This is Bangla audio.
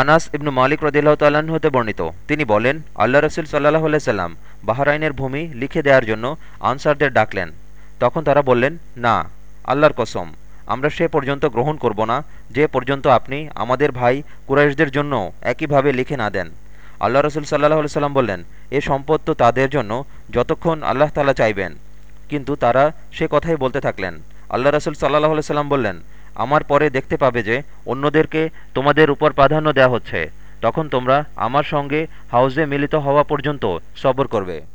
আনাস ইবনু মালিক রদিল্লাহ তাল্লাহ্ন হতে বর্ণিত। তিনি বলেন, আল্লাহ রসুল সাল্লাহ সাল্লাম বাহরাইনের ভূমি লিখে দেওয়ার জন্য আনসারদের ডাকলেন। তখন তারা বললেন, না, আল্লাহর কসম, আমরা সে পর্যন্ত গ্রহণ করব না, যে পর্যন্ত আপনি আমাদের ভাই কুরাইশদের জন্য একইভাবে লিখে না দেন। আল্লাহ রসুল সাল্লাহ সাল্লাম বললেন, এ সম্পদ তো তাদের জন্য যতক্ষণ আল্লাহ তালা চাইবেন। কিন্তু তারা সে কথাই বলতে থাকলেন। আল্লাহ রসুল সাল্লাহ সাল্লাম বললেন আমার পরে দেখতে পাবে যে অন্যদেরকে তোমাদের উপর প্রাধান্য দেওয়া হচ্ছে। তখন তোমরা আমার সঙ্গে হাউজে মিলিত হওয়া পর্যন্ত সবর করবে।